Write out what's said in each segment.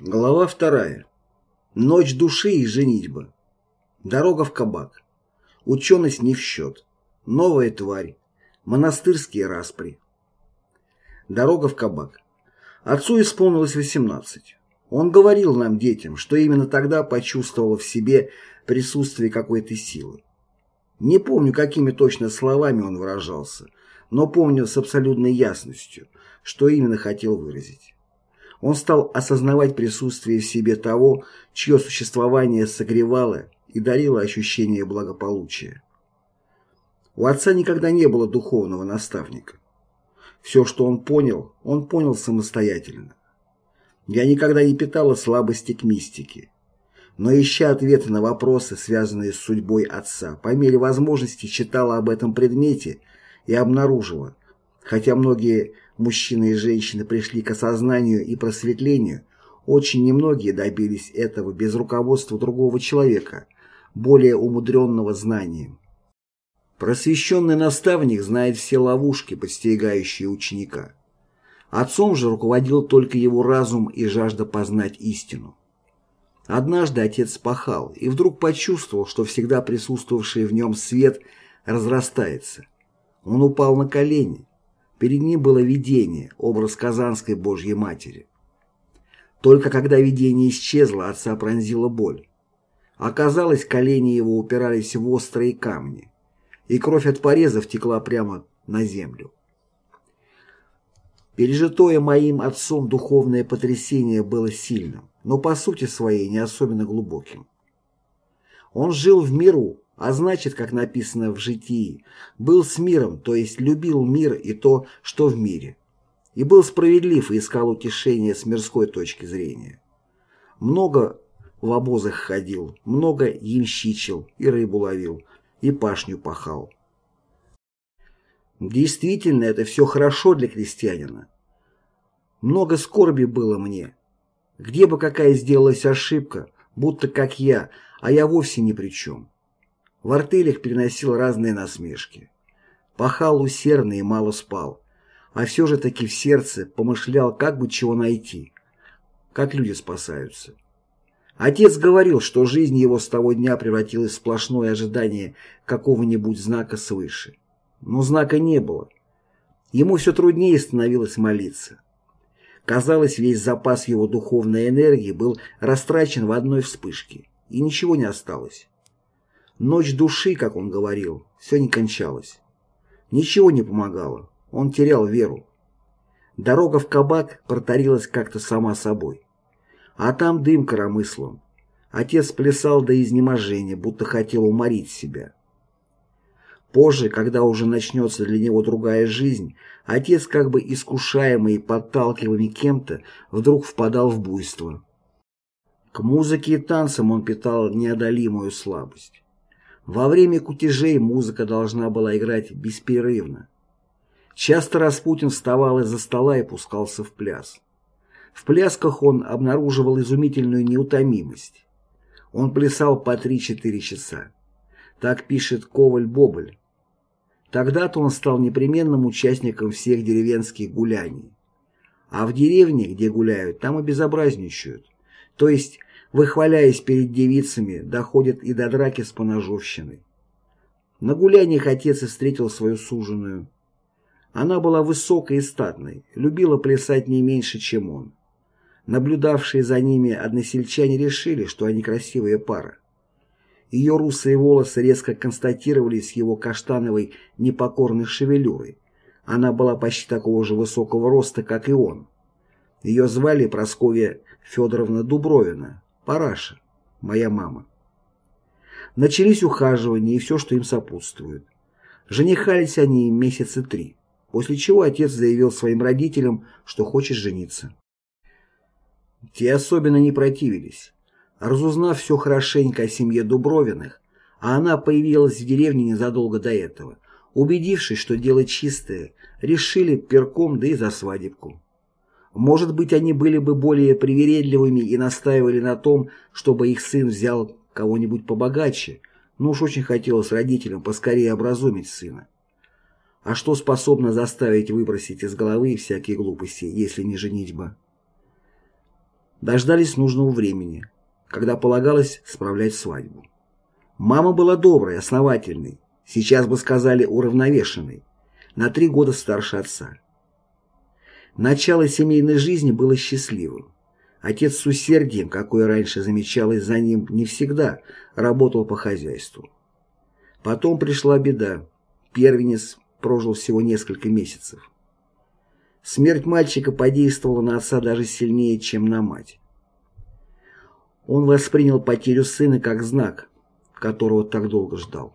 Глава вторая. Ночь души и женитьба. Дорога в кабак. Ученость не в счет. Новая тварь. Монастырские распри. Дорога в кабак. Отцу исполнилось 18. Он говорил нам, детям, что именно тогда почувствовал в себе присутствие какой-то силы. Не помню, какими точно словами он выражался, но помню с абсолютной ясностью, что именно хотел выразить. Он стал осознавать присутствие в себе того, чье существование согревало и дарило ощущение благополучия. У отца никогда не было духовного наставника. Все, что он понял, он понял самостоятельно. Я никогда не питала слабости к мистике. Но ища ответы на вопросы, связанные с судьбой отца, по мере возможности читала об этом предмете и обнаружила, хотя многие мужчины и женщины пришли к осознанию и просветлению, очень немногие добились этого без руководства другого человека, более умудренного знанием. Просвещенный наставник знает все ловушки, подстерегающие ученика. Отцом же руководил только его разум и жажда познать истину. Однажды отец пахал и вдруг почувствовал, что всегда присутствовавший в нем свет разрастается. Он упал на колени, Перед ним было видение, образ Казанской Божьей Матери. Только когда видение исчезло, отца пронзила боль. Оказалось, колени его упирались в острые камни, и кровь от порезов текла прямо на землю. Пережитое моим отцом духовное потрясение было сильным, но по сути своей не особенно глубоким. Он жил в миру, а значит, как написано в житии, был с миром, то есть любил мир и то, что в мире. И был справедлив и искал утешения с мирской точки зрения. Много в обозах ходил, много ямщичил и рыбу ловил, и пашню пахал. Действительно, это все хорошо для крестьянина. Много скорби было мне. Где бы какая сделалась ошибка, будто как я, а я вовсе ни при чем. В артелях переносил разные насмешки. Пахал усердно и мало спал. А все же таки в сердце помышлял, как бы чего найти. Как люди спасаются. Отец говорил, что жизнь его с того дня превратилась в сплошное ожидание какого-нибудь знака свыше. Но знака не было. Ему все труднее становилось молиться. Казалось, весь запас его духовной энергии был растрачен в одной вспышке, и ничего не осталось. Ночь души, как он говорил, все не кончалось. Ничего не помогало, он терял веру. Дорога в кабак протарилась как-то сама собой. А там дым коромыслом. Отец плясал до изнеможения, будто хотел уморить себя. Позже, когда уже начнется для него другая жизнь, отец, как бы искушаемый и подталкиваемый кем-то, вдруг впадал в буйство. К музыке и танцам он питал неодолимую слабость. Во время кутежей музыка должна была играть беспрерывно. Часто Распутин вставал из-за стола и пускался в пляс. В плясках он обнаруживал изумительную неутомимость. Он плясал по 3-4 часа. Так пишет Коваль-Боболь. Тогда-то он стал непременным участником всех деревенских гуляний. А в деревне, где гуляют, там и безобразничают. То есть выхваляясь перед девицами, доходит и до драки с поножовщиной. На гуляниях отец и встретил свою суженую. Она была высокой и статной, любила плясать не меньше, чем он. Наблюдавшие за ними односельчане решили, что они красивая пара. Ее русые волосы резко констатировались его каштановой непокорной шевелюрой. Она была почти такого же высокого роста, как и он. Ее звали Прасковья Федоровна Дубровина, Параша, моя мама. Начались ухаживания и все, что им сопутствует. Женихались они месяца три, после чего отец заявил своим родителям, что хочет жениться. Те особенно не противились. Разузнав все хорошенько о семье Дубровиных, а она появилась в деревне незадолго до этого, убедившись, что дело чистое, решили перком да и за свадебку. Может быть, они были бы более привередливыми и настаивали на том, чтобы их сын взял кого-нибудь побогаче, но уж очень хотелось родителям поскорее образумить сына. А что способно заставить выбросить из головы всякие глупости, если не женитьба? Дождались нужного времени, когда полагалось справлять свадьбу. Мама была доброй, основательной, сейчас бы сказали уравновешенной, на три года старше отца. Начало семейной жизни было счастливым. Отец с усердием, какое раньше замечалось за ним, не всегда работал по хозяйству. Потом пришла беда. Первенец прожил всего несколько месяцев. Смерть мальчика подействовала на отца даже сильнее, чем на мать. Он воспринял потерю сына как знак, которого так долго ждал.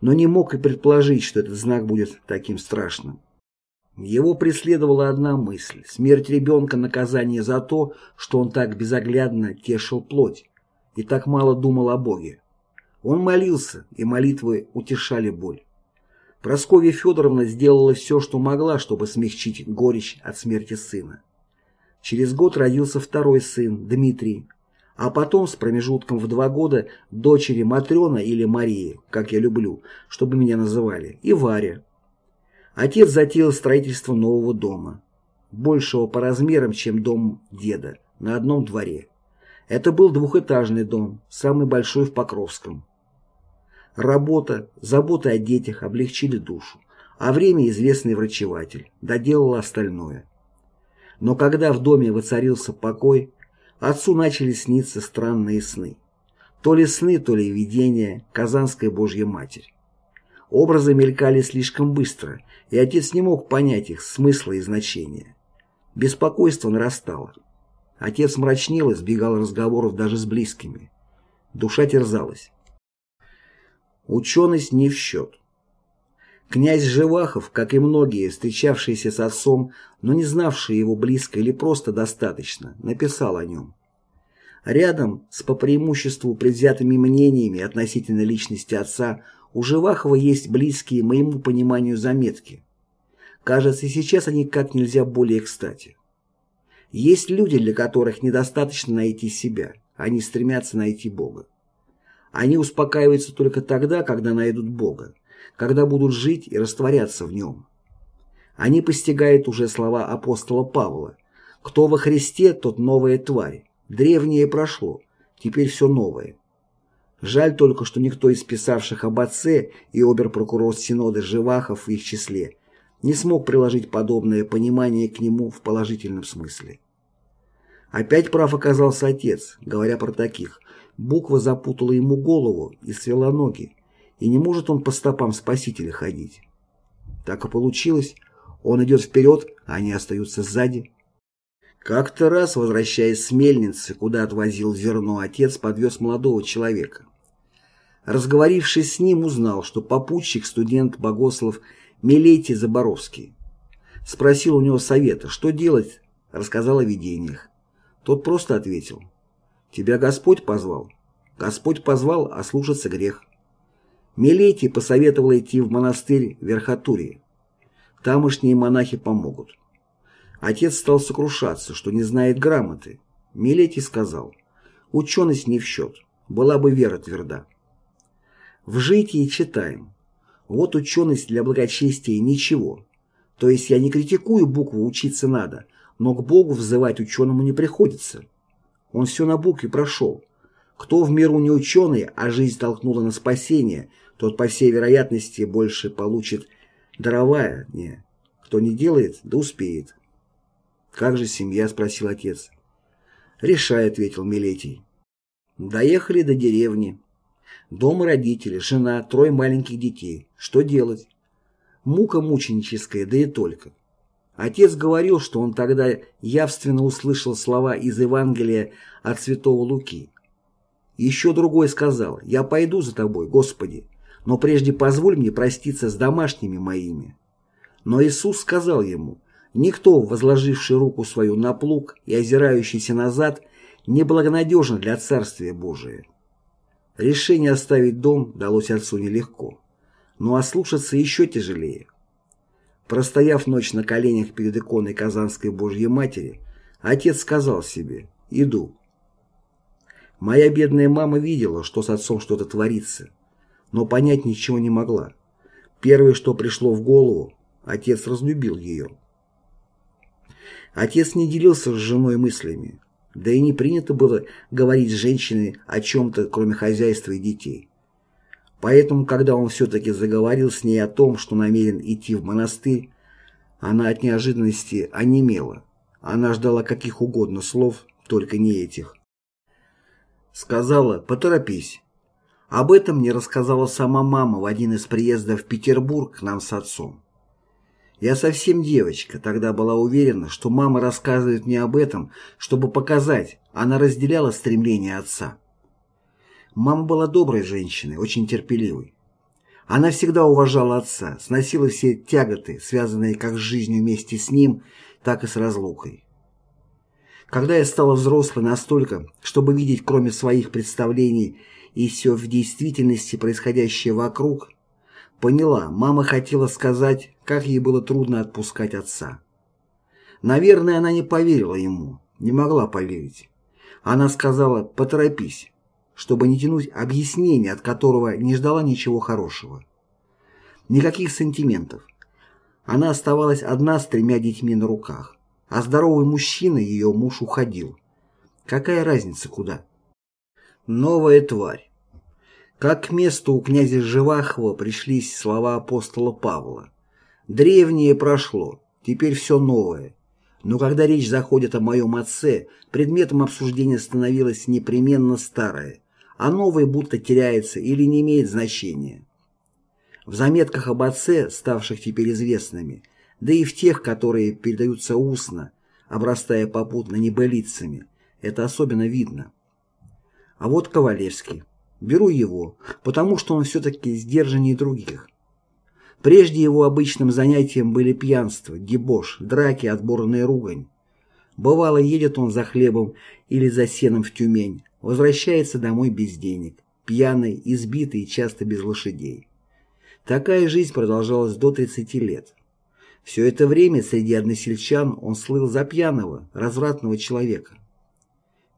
Но не мог и предположить, что этот знак будет таким страшным. Его преследовала одна мысль – смерть ребенка – наказание за то, что он так безоглядно тешил плоть и так мало думал о Боге. Он молился, и молитвы утешали боль. Прасковья Федоровна сделала все, что могла, чтобы смягчить горечь от смерти сына. Через год родился второй сын, Дмитрий, а потом с промежутком в два года дочери Матрена или Мария, как я люблю, чтобы меня называли, и Варя. Отец затеял строительство нового дома, большего по размерам, чем дом деда, на одном дворе. Это был двухэтажный дом, самый большой в Покровском. Работа, забота о детях облегчили душу, а время известный врачеватель доделал остальное. Но когда в доме воцарился покой, отцу начали сниться странные сны. То ли сны, то ли видения, Казанская Божья Матерь. Образы мелькали слишком быстро, и отец не мог понять их смысла и значения. Беспокойство нарастало. Отец мрачнел и сбегал разговоров даже с близкими. Душа терзалась. Ученость не в счет. Князь Живахов, как и многие, встречавшиеся с отцом, но не знавшие его близко или просто достаточно, написал о нем. Рядом с по преимуществу предвзятыми мнениями относительно личности отца у Живахова есть близкие моему пониманию заметки. Кажется, сейчас они как нельзя более кстати. Есть люди, для которых недостаточно найти себя, они стремятся найти Бога. Они успокаиваются только тогда, когда найдут Бога, когда будут жить и растворяться в Нем. Они постигают уже слова апостола Павла «Кто во Христе, тот новая тварь, древнее прошло, теперь все новое». Жаль только, что никто из писавших об отце и обер-прокурор Синода Живахов в их числе не смог приложить подобное понимание к нему в положительном смысле. Опять прав оказался отец, говоря про таких, Буква запутала ему голову и свела ноги, и не может он по стопам Спасителя ходить. Так и получилось, он идет вперед, а они остаются сзади. Как-то раз, возвращаясь с мельницы, куда отвозил зерно, отец подвез молодого человека. Разговорившись с ним, узнал, что попутчик студент Богослов Милетий Заборовский. Спросил у него совета, что делать, рассказал о видениях. Тот просто ответил – Тебя Господь позвал? Господь позвал, а слушаться грех. Милетий посоветовал идти в монастырь Верхотурье. Тамошние монахи помогут. Отец стал сокрушаться, что не знает грамоты. Милетий сказал, ученость не в счет, была бы вера тверда. В житии читаем. Вот ученость для благочестия ничего. То есть я не критикую букву «учиться надо», но к Богу взывать ученому не приходится. Он все на букве прошел. Кто в миру не ученый, а жизнь толкнула на спасение, тот, по всей вероятности, больше получит даровая. Не. Кто не делает, да успеет. «Как же семья?» – спросил отец. «Решай», – ответил Милетий. Доехали до деревни. Дом родители, жена, трое маленьких детей. Что делать? Мука мученическая, да и только. Отец говорил, что он тогда явственно услышал слова из Евангелия от святого Луки. Еще другой сказал, «Я пойду за тобой, Господи, но прежде позволь мне проститься с домашними моими». Но Иисус сказал ему, «Никто, возложивший руку свою на плуг и озирающийся назад, неблагонадежен для Царствия Божия». Решение оставить дом далось отцу нелегко, но ослушаться еще тяжелее. Простояв ночь на коленях перед иконой Казанской Божьей Матери, отец сказал себе «Иду». Моя бедная мама видела, что с отцом что-то творится, но понять ничего не могла. Первое, что пришло в голову, отец разлюбил ее. Отец не делился с женой мыслями. Да и не принято было говорить с женщиной о чем-то, кроме хозяйства и детей. Поэтому, когда он все-таки заговорил с ней о том, что намерен идти в монастырь, она от неожиданности онемела. Она ждала каких угодно слов, только не этих. Сказала «поторопись». Об этом мне рассказала сама мама в один из приездов в Петербург к нам с отцом. Я совсем девочка, тогда была уверена, что мама рассказывает мне об этом, чтобы показать, она разделяла стремление отца. Мама была доброй женщиной, очень терпеливой. Она всегда уважала отца, сносила все тяготы, связанные как с жизнью вместе с ним, так и с разлукой. Когда я стала взрослой настолько, чтобы видеть кроме своих представлений и все в действительности происходящее вокруг, поняла, мама хотела сказать, как ей было трудно отпускать отца. Наверное, она не поверила ему, не могла поверить. Она сказала «поторопись», чтобы не тянуть объяснение, от которого не ждала ничего хорошего. Никаких сантиментов. Она оставалась одна с тремя детьми на руках, а здоровый мужчина, ее муж, уходил. Какая разница куда? Новая тварь. Как к месту у князя Живахова пришлись слова апостола Павла. Древнее прошло, теперь все новое. Но когда речь заходит о моем отце, предметом обсуждения становилось непременно старое, а новое будто теряется или не имеет значения. В заметках об отце, ставших теперь известными, да и в тех, которые передаются устно, обрастая попутно небылицами, это особенно видно. А вот Ковалевский. Беру его, потому что он все-таки сдержаннее других. Прежде его обычным занятием были пьянство, дебош, драки, отборная ругань. Бывало, едет он за хлебом или за сеном в Тюмень, Возвращается домой без денег, пьяный, избитый и часто без лошадей. Такая жизнь продолжалась до 30 лет. Все это время среди односельчан он слыл за пьяного, развратного человека.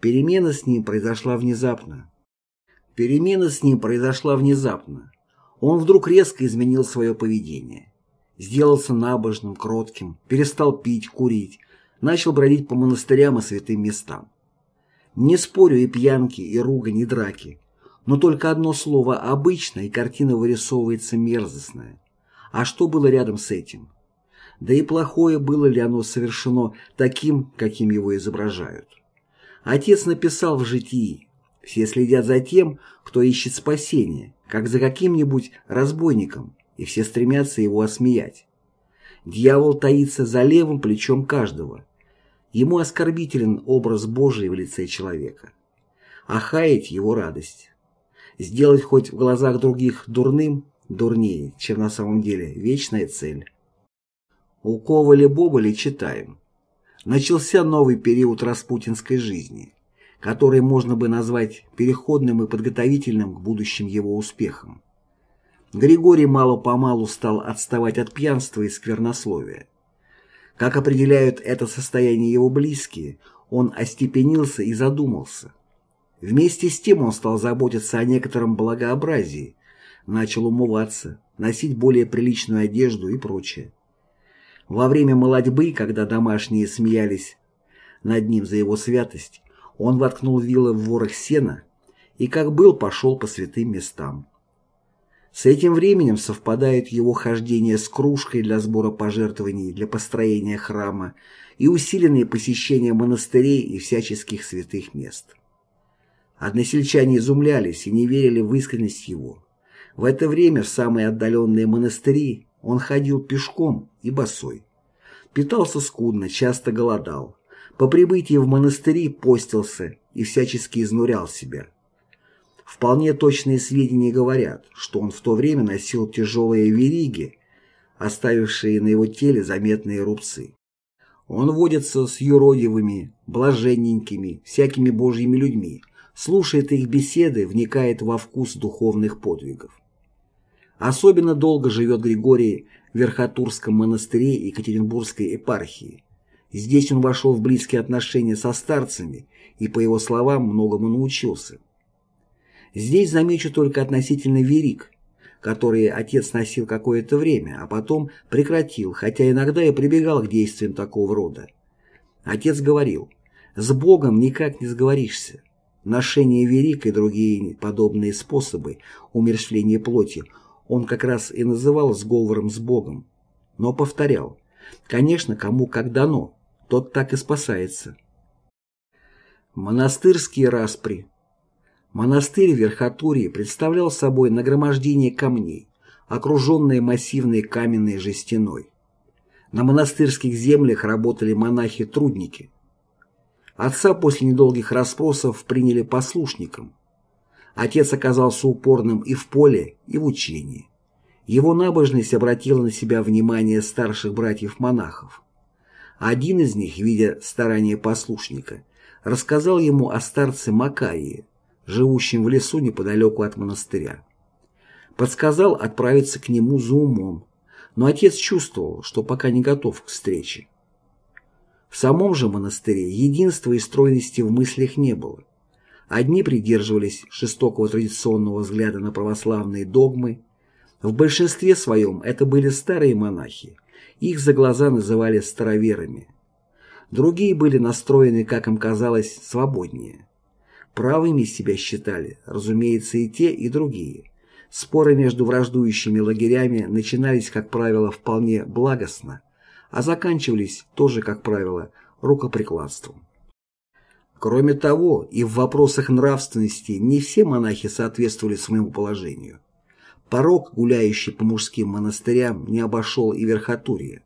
Перемена с ним произошла внезапно. Перемена с ним произошла внезапно. Он вдруг резко изменил свое поведение. Сделался набожным, кротким, перестал пить, курить, начал бродить по монастырям и святым местам. Не спорю и пьянки, и ругань, и драки. Но только одно слово «обычно» и картина вырисовывается мерзостная. А что было рядом с этим? Да и плохое было ли оно совершено таким, каким его изображают? Отец написал в житии. Все следят за тем, кто ищет спасения, как за каким-нибудь разбойником, и все стремятся его осмеять. Дьявол таится за левым плечом каждого, Ему оскорбителен образ Божий в лице человека. А хаять его радость. Сделать хоть в глазах других дурным дурнее, чем на самом деле вечная цель. У Коваля-Боболя читаем. Начался новый период распутинской жизни, который можно бы назвать переходным и подготовительным к будущим его успехам. Григорий мало-помалу стал отставать от пьянства и сквернословия. Как определяют это состояние его близкие, он остепенился и задумался. Вместе с тем он стал заботиться о некотором благообразии, начал умываться, носить более приличную одежду и прочее. Во время молодьбы, когда домашние смеялись над ним за его святость, он воткнул вилы в ворох сена и, как был, пошел по святым местам. С этим временем совпадает его хождение с кружкой для сбора пожертвований для построения храма и усиленные посещения монастырей и всяческих святых мест. Односельчане изумлялись и не верили в искренность его. В это время в самые отдаленные монастыри он ходил пешком и босой. Питался скудно, часто голодал. По прибытии в монастыри постился и всячески изнурял себя. Вполне точные сведения говорят, что он в то время носил тяжелые вериги, оставившие на его теле заметные рубцы. Он водится с юродивыми, блаженненькими, всякими божьими людьми, слушает их беседы, вникает во вкус духовных подвигов. Особенно долго живет Григорий в Верхотурском монастыре Екатеринбургской епархии. Здесь он вошел в близкие отношения со старцами и, по его словам, многому научился. Здесь замечу только относительно верик, которые отец носил какое-то время, а потом прекратил, хотя иногда и прибегал к действиям такого рода. Отец говорил, С Богом никак не сговоришься. Ношение верик и другие подобные способы умерщвления плоти он как раз и называл сговором с Богом. Но повторял, конечно, кому как дано, тот так и спасается. Монастырские распри Монастырь в Верхотурье представлял собой нагромождение камней, окруженные массивной каменной жестяной. На монастырских землях работали монахи-трудники. Отца после недолгих расспросов приняли послушником. Отец оказался упорным и в поле, и в учении. Его набожность обратила на себя внимание старших братьев-монахов. Один из них, видя старания послушника, рассказал ему о старце Макарии, живущем в лесу неподалеку от монастыря. Подсказал отправиться к нему за умом, но отец чувствовал, что пока не готов к встрече. В самом же монастыре единства и стройности в мыслях не было. Одни придерживались жестокого традиционного взгляда на православные догмы. В большинстве своем это были старые монахи. Их за глаза называли староверами. Другие были настроены, как им казалось, свободнее. Правыми себя считали, разумеется, и те, и другие. Споры между враждующими лагерями начинались, как правило, вполне благостно, а заканчивались тоже, как правило, рукоприкладством. Кроме того, и в вопросах нравственности не все монахи соответствовали своему положению. Порог, гуляющий по мужским монастырям, не обошел и верхотурье.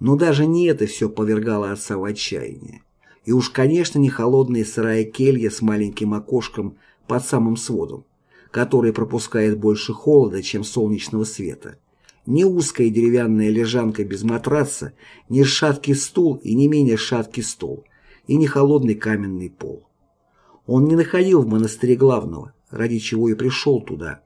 Но даже не это все повергало отца в отчаяние. И уж, конечно, не холодная сырая келья с маленьким окошком под самым сводом, который пропускает больше холода, чем солнечного света. Ни узкая деревянная лежанка без матраца, ни шаткий стул и не менее шаткий стол, и не холодный каменный пол. Он не находил в монастыре главного, ради чего и пришел туда.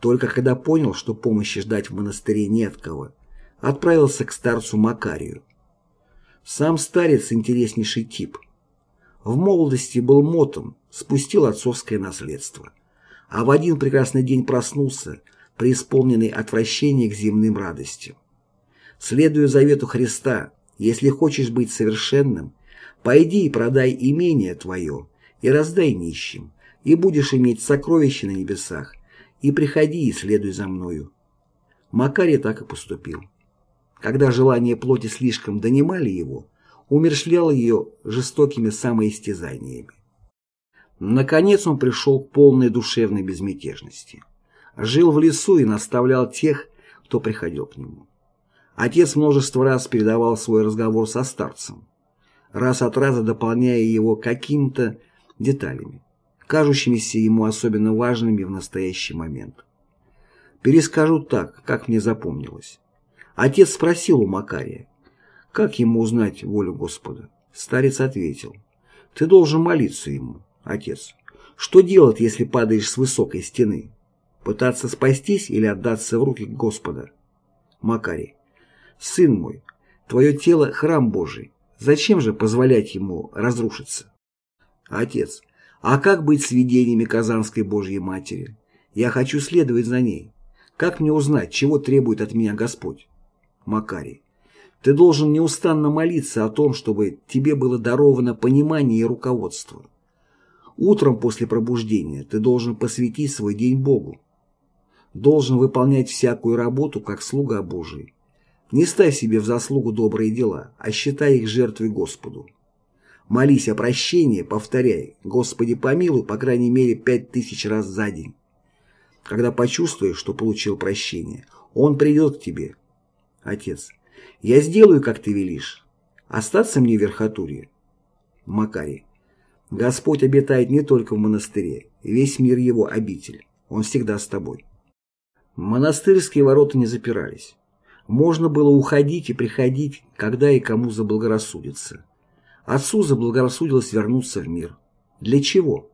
Только когда понял, что помощи ждать в монастыре не от кого, отправился к старцу Макарию. Сам старец интереснейший тип. В молодости был мотом, спустил отцовское наследство. А в один прекрасный день проснулся, преисполненный отвращения к земным радостям. Следуя завету Христа, если хочешь быть совершенным, пойди и продай имение твое, и раздай нищим, и будешь иметь сокровища на небесах, и приходи и следуй за мною. Макарий так и поступил. Когда желания плоти слишком донимали его, умершлял ее жестокими самоистязаниями. Наконец он пришел к полной душевной безмятежности. Жил в лесу и наставлял тех, кто приходил к нему. Отец множество раз передавал свой разговор со старцем, раз от раза дополняя его какими-то деталями, кажущимися ему особенно важными в настоящий момент. Перескажу так, как мне запомнилось. Отец спросил у Макария, как ему узнать волю Господа. Старец ответил, ты должен молиться ему, отец. Что делать, если падаешь с высокой стены? Пытаться спастись или отдаться в руки Господа? Макарий, сын мой, твое тело – храм Божий. Зачем же позволять ему разрушиться? Отец, а как быть с видениями Казанской Божьей Матери? Я хочу следовать за ней. Как мне узнать, чего требует от меня Господь? Макарий. Ты должен неустанно молиться о том, чтобы тебе было даровано понимание и руководство. Утром после пробуждения ты должен посвятить свой день Богу. Должен выполнять всякую работу, как слуга Божий. Не ставь себе в заслугу добрые дела, а считай их жертвой Господу. Молись о прощении, повторяй, Господи помилуй, по крайней мере, пять тысяч раз за день. Когда почувствуешь, что получил прощение, Он придет к тебе, Отец. Я сделаю, как ты велишь. Остаться мне в верхотурье. Макарий. Господь обитает не только в монастыре, весь мир его обитель. Он всегда с тобой. Монастырские ворота не запирались. Можно было уходить и приходить, когда и кому заблагорассудится. Отцу заблагорассудилось вернуться в мир. Для чего?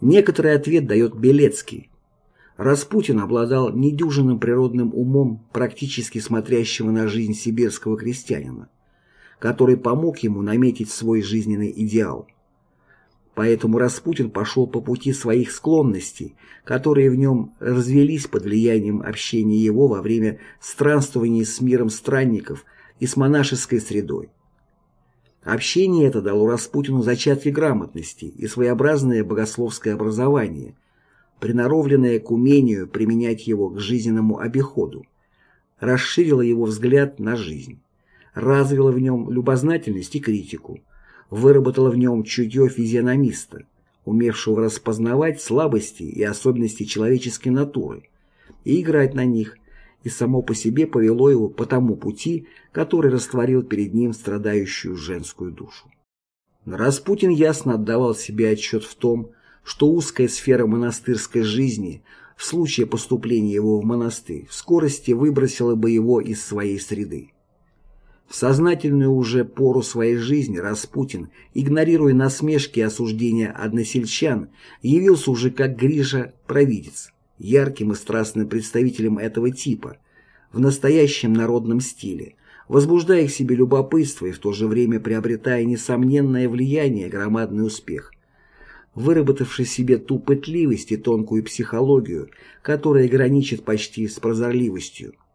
Некоторый ответ дает Белецкий, Распутин обладал недюжинным природным умом практически смотрящего на жизнь сибирского крестьянина, который помог ему наметить свой жизненный идеал. Поэтому Распутин пошел по пути своих склонностей, которые в нем развелись под влиянием общения его во время странствований с миром странников и с монашеской средой. Общение это дало Распутину зачатки грамотности и своеобразное богословское образование, приноровленное к умению применять его к жизненному обиходу, расширило его взгляд на жизнь, развило в нем любознательность и критику, выработало в нем чутье физиономиста, умевшего распознавать слабости и особенности человеческой натуры и играть на них, и само по себе повело его по тому пути, который растворил перед ним страдающую женскую душу. Распутин ясно отдавал себе отчет в том, что узкая сфера монастырской жизни в случае поступления его в монастырь в скорости выбросила бы его из своей среды. В сознательную уже пору своей жизни Распутин, игнорируя насмешки и осуждения односельчан, явился уже как Гриша-провидец, ярким и страстным представителем этого типа, в настоящем народном стиле, возбуждая к себе любопытство и в то же время приобретая несомненное влияние и громадный успех. Выработавший себе ту пытливость и тонкую психологию, которая граничит почти с прозорливостью –